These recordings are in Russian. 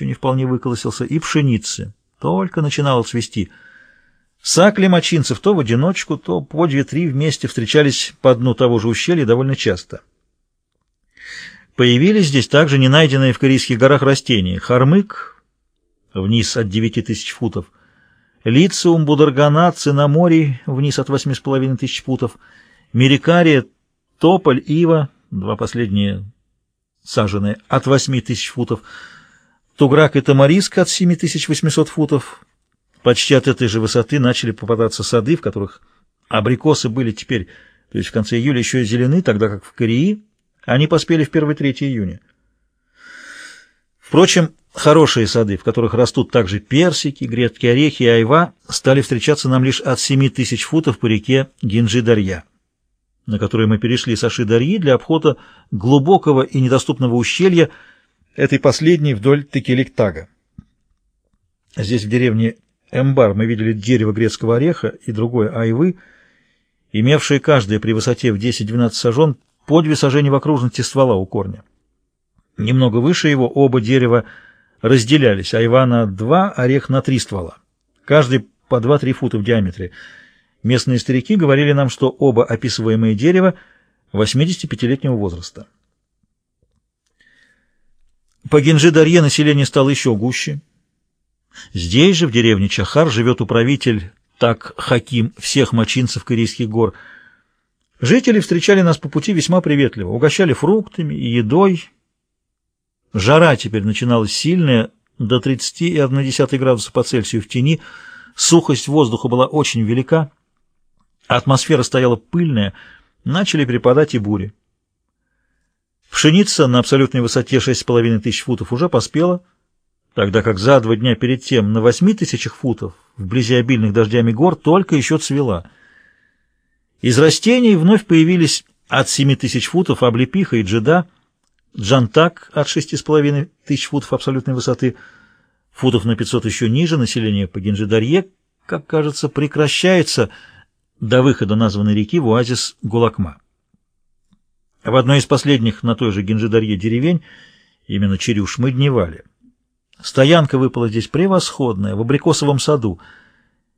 еще не вполне выколосился, и пшеницы. Только начинало цвести. Сакли мочинцев то в одиночку, то по две-три вместе встречались по дну того же ущелья довольно часто. Появились здесь также не найденные в Корейских горах растения. Хармык, вниз от девяти тысяч футов, Лициум, Бударгана, Цинаморий, вниз от восьми с половиной тысяч футов, Мерикария, Тополь, Ива, два последние саженные, от восьми тысяч футов, Туграк и Тамариск от семи тысяч восьмисот футов. Почти от этой же высоты начали попадаться сады, в которых абрикосы были теперь, то есть в конце июля, еще зелены, тогда как в Кореи они поспели в первой трети июня. Впрочем, хорошие сады, в которых растут также персики, грецкие орехи и айва, стали встречаться нам лишь от 7 тысяч футов по реке Гинджи-Дарья, на которой мы перешли с Аши-Дарьи для обхода глубокого и недоступного ущелья, этой последней вдоль Текеликтага. Здесь, в деревне Эмбар, мы видели дерево грецкого ореха и другое айвы, имевшие каждое при высоте в 10-12 сажен по две сажения в окружности ствола у корня. Немного выше его оба дерева разделялись, айва на два, орех на три ствола, каждый по 2-3 фута в диаметре. Местные старики говорили нам, что оба описываемые дерева 85-летнего возраста. По Генджи-Дарье население стало еще гуще. Здесь же, в деревне Чахар, живет управитель так Хаким всех мочинцев Корейских гор. Жители встречали нас по пути весьма приветливо, угощали фруктами и едой. Жара теперь начиналась сильная, до 30,1 градуса по Цельсию в тени, сухость воздуха была очень велика, атмосфера стояла пыльная, начали перепадать и бури. Пшеница на абсолютной высоте 6,5 тысяч футов уже поспела, тогда как за два дня перед тем на 8 тысячах футов, вблизи обильных дождями гор, только еще цвела. Из растений вновь появились от 7 тысяч футов облепиха и джеда, джантак от 6,5 тысяч футов абсолютной высоты, футов на 500 еще ниже, население по Генджидарье, как кажется, прекращается до выхода названной реки в оазис Гулакма. В одной из последних на той же Генджидарье деревень, именно Черюш, мы дневали. Стоянка выпала здесь превосходная, в абрикосовом саду.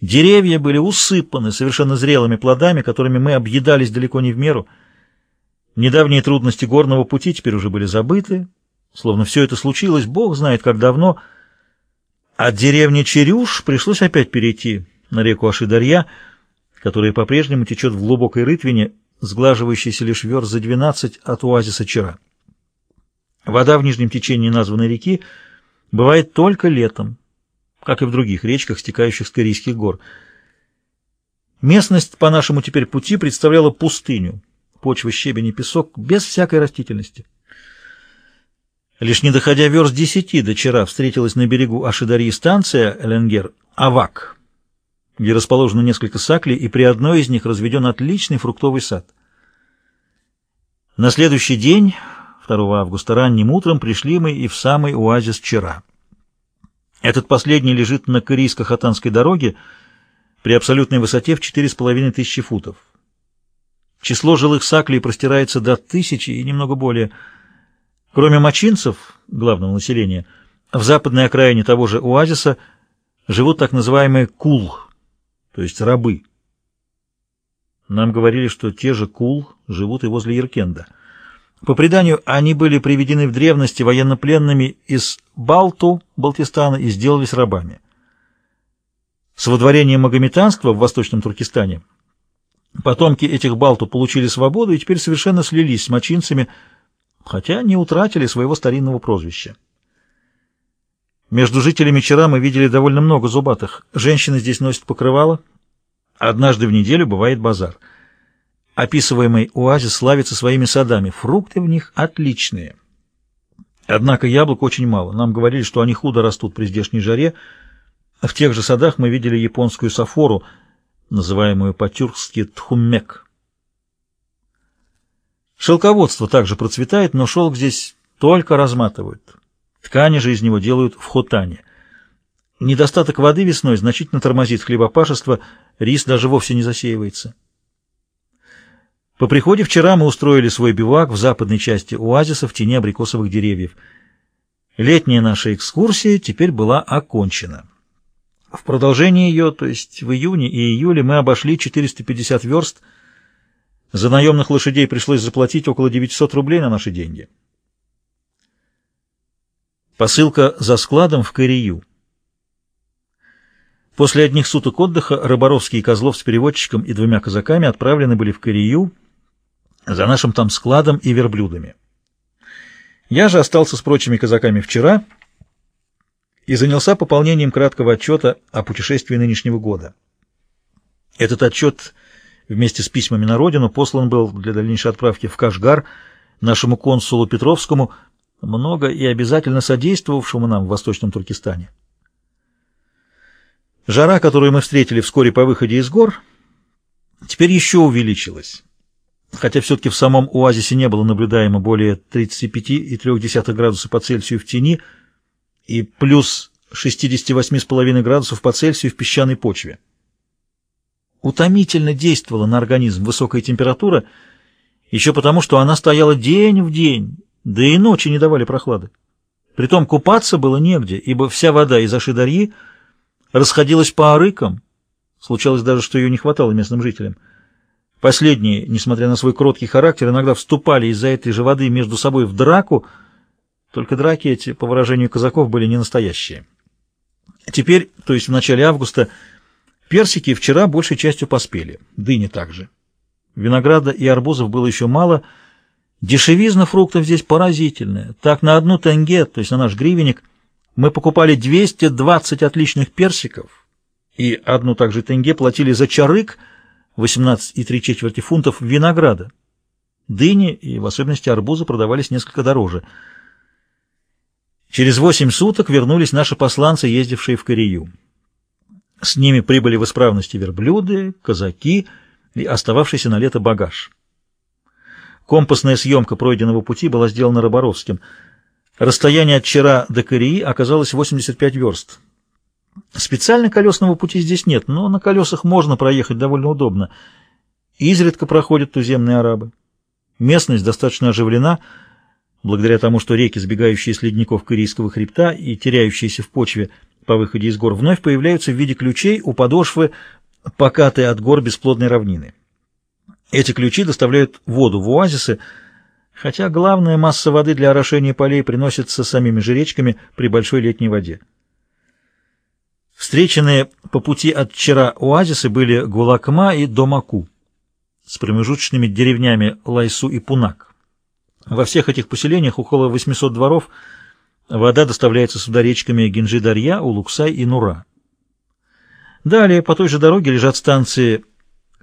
Деревья были усыпаны совершенно зрелыми плодами, которыми мы объедались далеко не в меру. Недавние трудности горного пути теперь уже были забыты, словно все это случилось, бог знает как давно. От деревни Черюш пришлось опять перейти на реку Ашидарья, которая по-прежнему течет в глубокой рытвине, сглаживающийся лишь верст за 12 от оазиса Чера. Вода в нижнем течении названной реки бывает только летом, как и в других речках, стекающих с Корейских гор. Местность по нашему теперь пути представляла пустыню, почва, щебень и песок, без всякой растительности. Лишь не доходя верст десяти до Чера встретилась на берегу Ашидарьи станция Эленгер Авак, где расположено несколько саклей, и при одной из них разведен отличный фруктовый сад. На следующий день, 2 августа, ранним утром пришли мы и в самый оазис Чера. Этот последний лежит на Корейско-Хатанской дороге при абсолютной высоте в 4,5 тысячи футов. Число жилых саклей простирается до тысячи и немного более. Кроме мочинцев, главного населения, в западной окраине того же оазиса живут так называемые кул – то есть рабы. Нам говорили, что те же Кул живут и возле Еркенда. По преданию, они были приведены в древности военнопленными из Балту, Балтистана, и сделались рабами. С водворением магометанства в Восточном Туркестане потомки этих Балту получили свободу и теперь совершенно слились с мочинцами, хотя не утратили своего старинного прозвища. Между жителями Чара мы видели довольно много зубатых. Женщины здесь носят покрывало. Однажды в неделю бывает базар. Описываемый оазис славится своими садами. Фрукты в них отличные. Однако яблок очень мало. Нам говорили, что они худо растут при здешней жаре. В тех же садах мы видели японскую сафору, называемую по-тюркски тхуммек. Шелководство также процветает, но шелк здесь только разматывают. Ткани же из него делают в хотане. Недостаток воды весной значительно тормозит хлебопашество, рис даже вовсе не засеивается. По приходе вчера мы устроили свой бивак в западной части оазиса в тени абрикосовых деревьев. Летняя наша экскурсия теперь была окончена. В продолжении ее, то есть в июне и июле, мы обошли 450 верст. За наемных лошадей пришлось заплатить около 900 рублей на наши деньги. Посылка за складом в Корию. После одних суток отдыха Рыборовский и Козлов с переводчиком и двумя казаками отправлены были в Корию за нашим там складом и верблюдами. Я же остался с прочими казаками вчера и занялся пополнением краткого отчета о путешествии нынешнего года. Этот отчет вместе с письмами на родину послан был для дальнейшей отправки в Кашгар нашему консулу Петровскому, много и обязательно содействовавшему нам в Восточном Туркестане. Жара, которую мы встретили вскоре по выходе из гор, теперь еще увеличилась. Хотя все-таки в самом оазисе не было наблюдаемо более 35,3 градуса по Цельсию в тени и плюс 68,5 градусов по Цельсию в песчаной почве. Утомительно действовала на организм высокая температура, еще потому, что она стояла день в день, да и ночи не давали прохлады. Притом купаться было негде, ибо вся вода из Ашидарьи расходилась по арыкам. Случалось даже, что ее не хватало местным жителям. Последние, несмотря на свой кроткий характер, иногда вступали из-за этой же воды между собой в драку, только драки эти, по выражению казаков, были не настоящие. Теперь, то есть в начале августа, персики вчера большей частью поспели, дыни также. Винограда и арбузов было еще мало, дешевизна фруктов здесь поразительная. Так на одну тенге, то есть на наш гривенник, мы покупали 220 отличных персиков, и одну также тенге платили за чарык, 18,3 четверти фунтов винограда. Дыни и в особенности арбузы продавались несколько дороже. Через восемь суток вернулись наши посланцы, ездившие в Корею. С ними прибыли в исправности верблюды, казаки и остававшийся на лето багаж. Компасная съемка пройденного пути была сделана Роборовским. Расстояние от Чера до Кореи оказалось 85 верст. Специально колесного пути здесь нет, но на колесах можно проехать довольно удобно. Изредка проходят туземные арабы. Местность достаточно оживлена, благодаря тому, что реки, сбегающие с ледников Корейского хребта и теряющиеся в почве по выходе из гор, вновь появляются в виде ключей у подошвы, покатой от гор бесплодной равнины. Эти ключи доставляют воду в оазисы, хотя главная масса воды для орошения полей приносится самими же речками при большой летней воде. Встреченные по пути от вчера оазисы были Гулакма и Домаку с промежуточными деревнями Лайсу и Пунак. Во всех этих поселениях около 800 дворов вода доставляется сюда речками Гинджи-Дарья, Улуксай и Нура. Далее по той же дороге лежат станции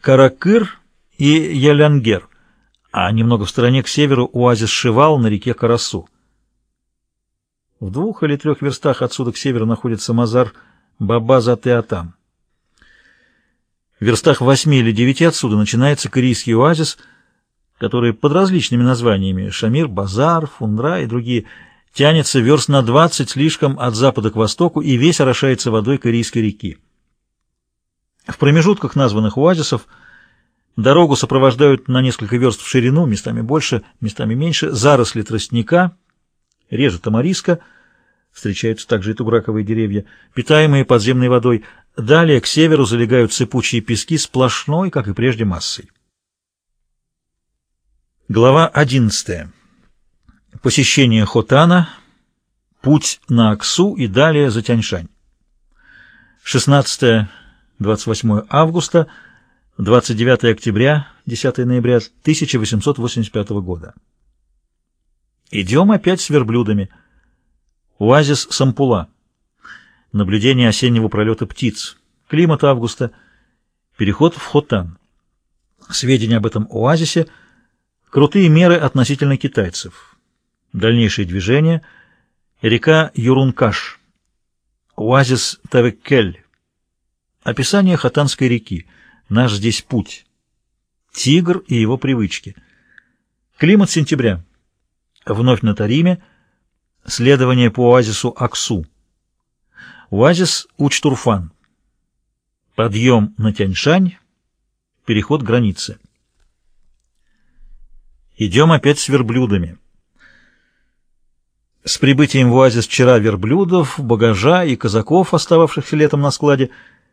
Каракыр и Ялянгер, а немного в стороне к северу оазис Шивал на реке Карасу. В двух или трех верстах отсюда к северу находится Мазар Бабаза Театам. В верстах восьми или девяти отсюда начинается корейский оазис, который под различными названиями Шамир, Базар, Фундра и другие тянется верст на двадцать слишком от запада к востоку и весь орошается водой Корейской реки. В промежутках названных оазисов дорогу сопровождают на несколько верст в ширину, местами больше, местами меньше, заросли тростника, реже тамариска, встречаются также и туграковые деревья, питаемые подземной водой. Далее к северу залегают сыпучие пески сплошной, как и прежде, массой. Глава 11. Посещение Хотана, путь на Аксу и далее за Тяньшань. 16-28 августа, 29 октября, 10 ноября 1885 года. Идем опять с верблюдами. Оазис Сампула. Наблюдение осеннего пролета птиц. Климат августа. Переход в Хотан. Сведения об этом оазисе. Крутые меры относительно китайцев. Дальнейшие движения. Река Юрункаш. Оазис Тавеккель. Описание Хотанской реки. Наш здесь путь. Тигр и его привычки. Климат сентября. Вновь на Тариме. Следование по оазису Аксу. Оазис Учтурфан. Подъем на Тяньшань. Переход границы. Идем опять с верблюдами. С прибытием в оазис вчера верблюдов, багажа и казаков, остававшихся летом на складе,